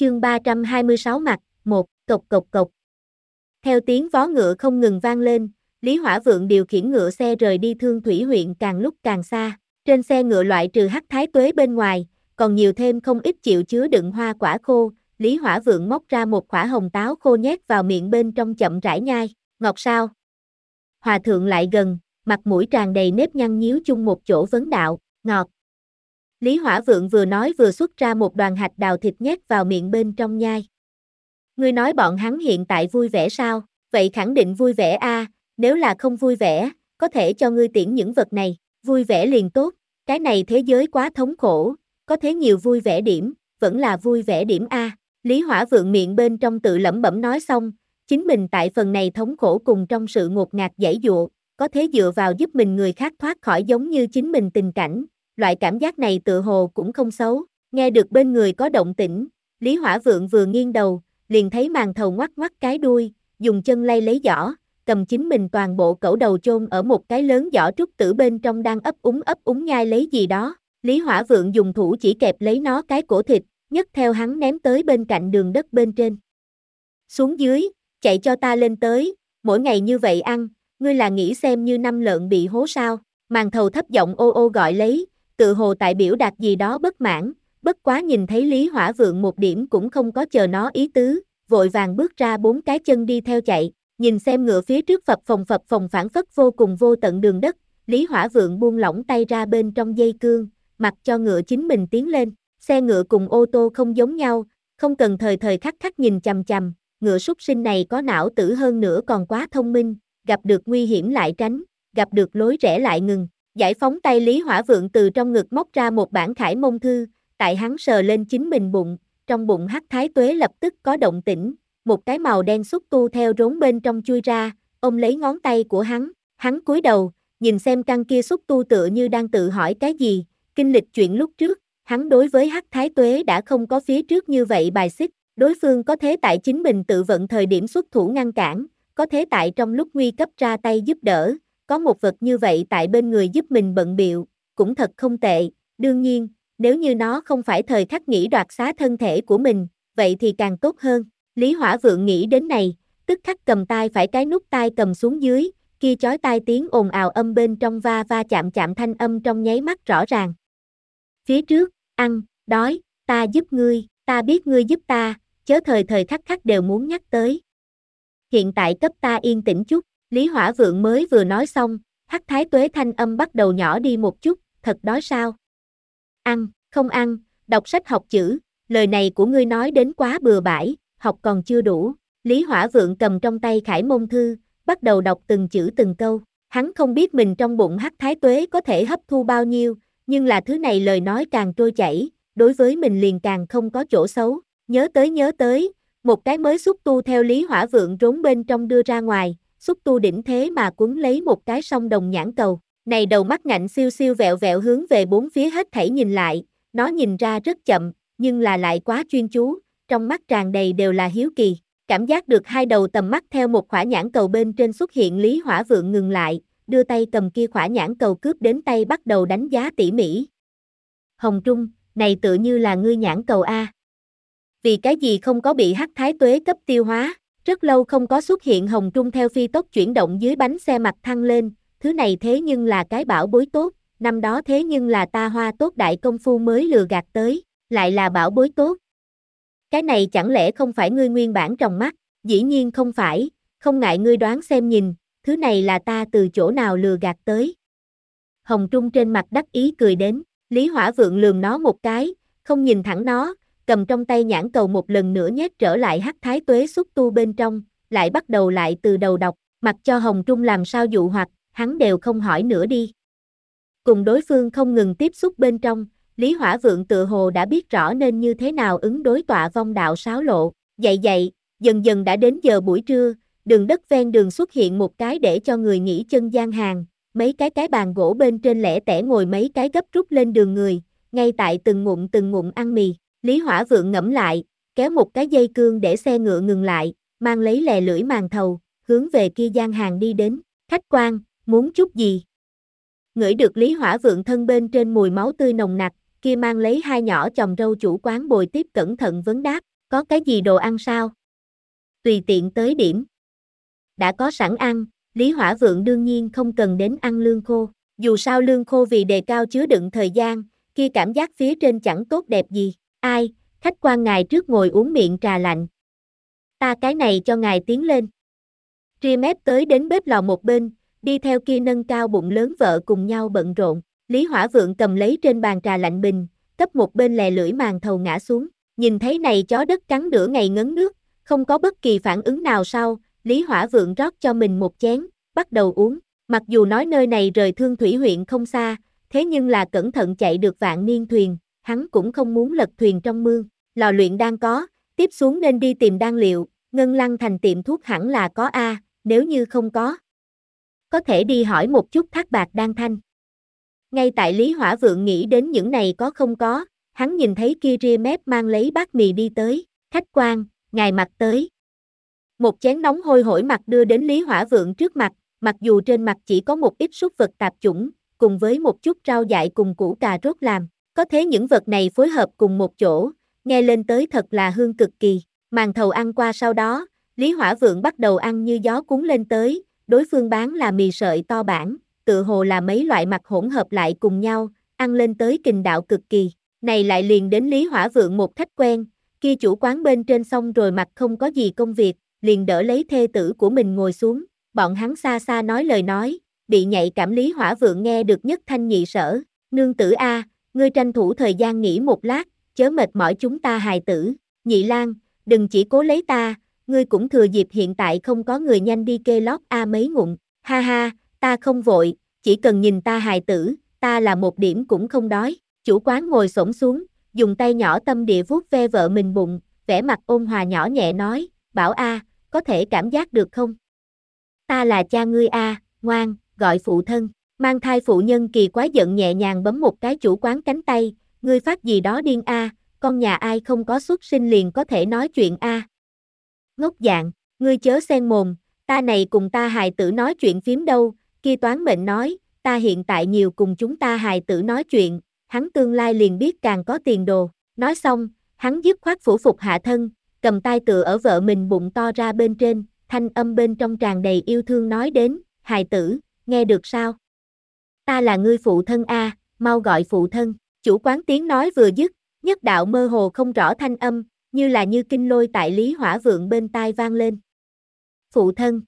Chương 326 mặt, 1, cộc cộc cộc. Theo tiếng vó ngựa không ngừng vang lên, Lý Hỏa Vượng điều khiển ngựa xe rời đi Thương Thủy huyện càng lúc càng xa. Trên xe ngựa loại trừ hắc thái tuế bên ngoài, còn nhiều thêm không ít chịu chứa đựng hoa quả khô, Lý Hỏa Vượng móc ra một quả hồng táo khô nhét vào miệng bên trong chậm rãi nhai, ngọt sao? Hòa thượng lại gần, mặt mũi tràn đầy nếp nhăn nhíu chung một chỗ vấn đạo, ngọt. Lý Hỏa Vượng vừa nói vừa xuất ra một đoàn hạch đào thịt nhét vào miệng bên trong nhai. Ngươi nói bọn hắn hiện tại vui vẻ sao? Vậy khẳng định vui vẻ a, nếu là không vui vẻ, có thể cho ngươi tiễn những vật này, vui vẻ liền tốt, cái này thế giới quá thống khổ, có thế nhiều vui vẻ điểm, vẫn là vui vẻ điểm a. Lý Hỏa Vượng miệng bên trong tự lẩm bẩm nói xong, chính mình tại phần này thống khổ cùng trong sự ngột ngạt dãy dụa, có thế dựa vào giúp mình người khác thoát khỏi giống như chính mình tình cảnh, loại cảm giác này tự hồ cũng không xấu, nghe được bên người có động tĩnh, Lý Hỏa Vượng vừa nghiêng đầu, liền thấy màn thầu ngoắc ngoắc cái đuôi, dùng chân lay lấy giỏ, cầm chính mình toàn bộ cẩu đầu chôn ở một cái lớn giỏ trúc tử bên trong đang ấp úng ấp úng nhai lấy gì đó, Lý Hỏa Vượng dùng thủ chỉ kẹp lấy nó cái cổ thịt, nhấc theo hắn ném tới bên cạnh đường đất bên trên. Xuống dưới, chạy cho ta lên tới, mỗi ngày như vậy ăn, ngươi là nghĩ xem như năm lợn bị hố sao, màn thầu thấp giọng ô ô gọi lấy, tự hồ tại biểu đạt gì đó bất mãn, bất quá nhìn thấy Lý Hỏa Vượng một điểm cũng không có chờ nó ý tứ, vội vàng bước ra bốn cái chân đi theo chạy, nhìn xem ngựa phía trước phập phòng phập phòng phản phất vô cùng vô tận đường đất, Lý Hỏa Vượng buông lỏng tay ra bên trong dây cương, mặc cho ngựa chính mình tiến lên, xe ngựa cùng ô tô không giống nhau, không cần thời thời khắc khắc nhìn chằm chằm, ngựa súc sinh này có não tử hơn nữa còn quá thông minh, gặp được nguy hiểm lại tránh, gặp được lối rẽ lại ngừng, giải phóng tay Lý Hỏa Vượng từ trong ngực móc ra một bản khải mông thư, tại hắn sờ lên chính mình bụng, trong bụng hắc thái tuế lập tức có động tĩnh, một cái màu đen xúc tu theo rốn bên trong chui ra, ôm lấy ngón tay của hắn, hắn cúi đầu, nhìn xem căn kia xúc tu tựa như đang tự hỏi cái gì, kinh lịch chuyện lúc trước, hắn đối với hắc thái tuế đã không có phía trước như vậy bài xích, đối phương có thế tại chính mình tự vận thời điểm xuất thủ ngăn cản, có thế tại trong lúc nguy cấp ra tay giúp đỡ, có một vật như vậy tại bên người giúp mình bận biệu, cũng thật không tệ, đương nhiên, nếu như nó không phải thời khắc nghĩ đoạt xá thân thể của mình, vậy thì càng tốt hơn. Lý Hỏa Vượng nghĩ đến này, tức khắc cầm tay phải cái nút tay cầm xuống dưới, kia chói tai tiếng ồn ào âm bên trong va va chạm chạm thanh âm trong nháy mắt rõ ràng. Phía trước, ăn, đói, ta giúp ngươi, ta biết ngươi giúp ta, chớ thời thời khắc khắc đều muốn nhắc tới. Hiện tại cấp ta yên tĩnh chút, Lý Hỏa Vượng mới vừa nói xong, hắc thái tuế thanh âm bắt đầu nhỏ đi một chút, thật đói sao? Ăn, không ăn, đọc sách học chữ, lời này của ngươi nói đến quá bừa bãi, học còn chưa đủ. Lý Hỏa Vượng cầm trong tay khải môn thư, bắt đầu đọc từng chữ từng câu. Hắn không biết mình trong bụng hắc thái tuế có thể hấp thu bao nhiêu, nhưng là thứ này lời nói càng trôi chảy, đối với mình liền càng không có chỗ xấu. Nhớ tới nhớ tới, một cái mới xúc tu theo Lý Hỏa Vượng trốn bên trong đưa ra ngoài, xúc tu đỉnh thế mà cuốn lấy một cái song đồng nhãn cầu. Này đầu mắt ngạnh siêu siêu vẹo vẹo hướng về bốn phía hết thảy nhìn lại, nó nhìn ra rất chậm, nhưng là lại quá chuyên chú, trong mắt tràn đầy đều là hiếu kỳ. Cảm giác được hai đầu tầm mắt theo một khỏa nhãn cầu bên trên xuất hiện Lý Hỏa Vượng ngừng lại, đưa tay cầm kia khỏa nhãn cầu cướp đến tay bắt đầu đánh giá tỉ mỉ. Hồng Trung, này tự như là ngươi nhãn cầu A. Vì cái gì không có bị hắc thái tuế cấp tiêu hóa, rất lâu không có xuất hiện Hồng Trung theo phi tốc chuyển động dưới bánh xe mặt thăng lên, thứ này thế nhưng là cái bảo bối tốt, năm đó thế nhưng là ta hoa tốt đại công phu mới lừa gạt tới, lại là bảo bối tốt. Cái này chẳng lẽ không phải ngươi nguyên bản trong mắt, dĩ nhiên không phải, không ngại ngươi đoán xem nhìn, thứ này là ta từ chỗ nào lừa gạt tới. Hồng Trung trên mặt đắc ý cười đến, Lý Hỏa Vượng lườm nó một cái, không nhìn thẳng nó, cầm trong tay nhãn cầu một lần nữa nhét trở lại hắc thái tuế xúc tu bên trong, lại bắt đầu lại từ đầu đọc, mặc cho Hồng Trung làm sao dụ hoặc, hắn đều không hỏi nữa đi. Cùng đối phương không ngừng tiếp xúc bên trong, Lý Hỏa Vượng tự hồ đã biết rõ nên như thế nào ứng đối tọa vong đạo sáo lộ, dậy dậy, dần dần đã đến giờ buổi trưa, đường đất ven đường xuất hiện một cái để cho người nghỉ chân gian hàng, mấy cái cái bàn gỗ bên trên lẻ tẻ ngồi mấy cái gấp rút lên đường người, ngay tại từng ngụm từng ngụm ăn mì, Lý Hỏa Vượng ngẫm lại, kéo một cái dây cương để xe ngựa ngừng lại, mang lấy lè lưỡi màn thầu, hướng về kia gian hàng đi đến, khách quan, muốn chút gì? Ngửi được Lý Hỏa Vượng thân bên trên mùi máu tươi nồng nặc, kia mang lấy hai nhỏ chồng râu chủ quán bồi tiếp cẩn thận vấn đáp, Có cái gì đồ ăn sao? Tùy tiện tới điểm. Đã có sẵn ăn, Lý Hỏa Vượng đương nhiên không cần đến ăn lương khô. Dù sao lương khô vì đề cao chứa đựng thời gian, kia cảm giác phía trên chẳng tốt đẹp gì. Ai, khách quan ngài trước ngồi uống miệng trà lạnh. Ta cái này cho ngài tiến lên. Tri mép tới đến bếp lò một bên, đi theo kia nâng cao bụng lớn vợ cùng nhau bận rộn. Lý Hỏa Vượng cầm lấy trên bàn trà lạnh bình, cấp một bên lè lưỡi màn thầu ngã xuống. Nhìn thấy này chó đất cắn nửa ngày ngấn nước, không có bất kỳ phản ứng nào sau, Lý Hỏa Vượng rót cho mình một chén, bắt đầu uống. Mặc dù nói nơi này rời Thương Thủy huyện không xa, thế nhưng là cẩn thận chạy được vạn niên thuyền, hắn cũng không muốn lật thuyền trong mương. Lò luyện đang có, tiếp xuống nên đi tìm đan liệu, ngân lăng thành tiệm thuốc hẳn là có A, nếu như không có. Có thể đi hỏi một chút thác bạc đan thanh. Ngay tại Lý Hỏa Vượng nghĩ đến những này có không có, hắn nhìn thấy kia ria mép mang lấy bát mì đi tới, khách quan, ngài mặt tới. Một chén nóng hôi hổi mặt đưa đến Lý Hỏa Vượng trước mặt, mặc dù trên mặt chỉ có một ít súc vật tạp chủng, cùng với một chút rau dại cùng củ cà rốt làm, có thế những vật này phối hợp cùng một chỗ, nghe lên tới thật là hương cực kỳ. Màn thầu ăn qua sau đó, Lý Hỏa Vượng bắt đầu ăn như gió cuốn lên tới, đối phương bán là mì sợi to bản, tự hồ là mấy loại mặt hỗn hợp lại cùng nhau, ăn lên tới kình đạo cực kỳ. Này lại liền đến Lý Hỏa Vượng một khách quen, kia chủ quán bên trên xong rồi mặt không có gì công việc, liền đỡ lấy thê tử của mình ngồi xuống, bọn hắn xa xa nói lời nói, bị nhạy cảm Lý Hỏa Vượng nghe được nhất thanh nhị sở, nương tử A, ngươi tranh thủ thời gian nghỉ một lát, chớ mệt mỏi chúng ta hài tử, nhị lang, đừng chỉ cố lấy ta, ngươi cũng thừa dịp hiện tại không có người nhanh đi kê lót A mấy ngụm, ha ha, ta không vội, chỉ cần nhìn ta hài tử, ta là một điểm cũng không đói, chủ quán ngồi xổm xuống, dùng tay nhỏ tâm địa vuốt ve vợ mình bụng, vẻ mặt ôn hòa nhỏ nhẹ nói, bảo A, có thể cảm giác được không? Ta là cha ngươi A, ngoan, gọi phụ thân, mang thai phụ nhân kỳ quái giận nhẹ nhàng bấm một cái chủ quán cánh tay, ngươi phát gì đó điên A, con nhà ai không có xuất sinh liền có thể nói chuyện A. Ngốc dạng, ngươi chớ xen mồm, ta này cùng ta hài tử nói chuyện phím đâu, kia toán mệnh nói, ta hiện tại nhiều cùng chúng ta hài tử nói chuyện, hắn tương lai liền biết càng có tiền đồ. Nói xong, hắn dứt khoát phủ phục hạ thân, cầm tay tựa ở vợ mình bụng to ra bên trên, thanh âm bên trong tràn đầy yêu thương nói đến, hài tử, nghe được sao? Ta là ngươi phụ thân A, mau gọi phụ thân, chủ quán tiếng nói vừa dứt, nhất đạo mơ hồ không rõ thanh âm, như là như kinh lôi tại Lý Hỏa Vượng bên tai vang lên. Phụ thân,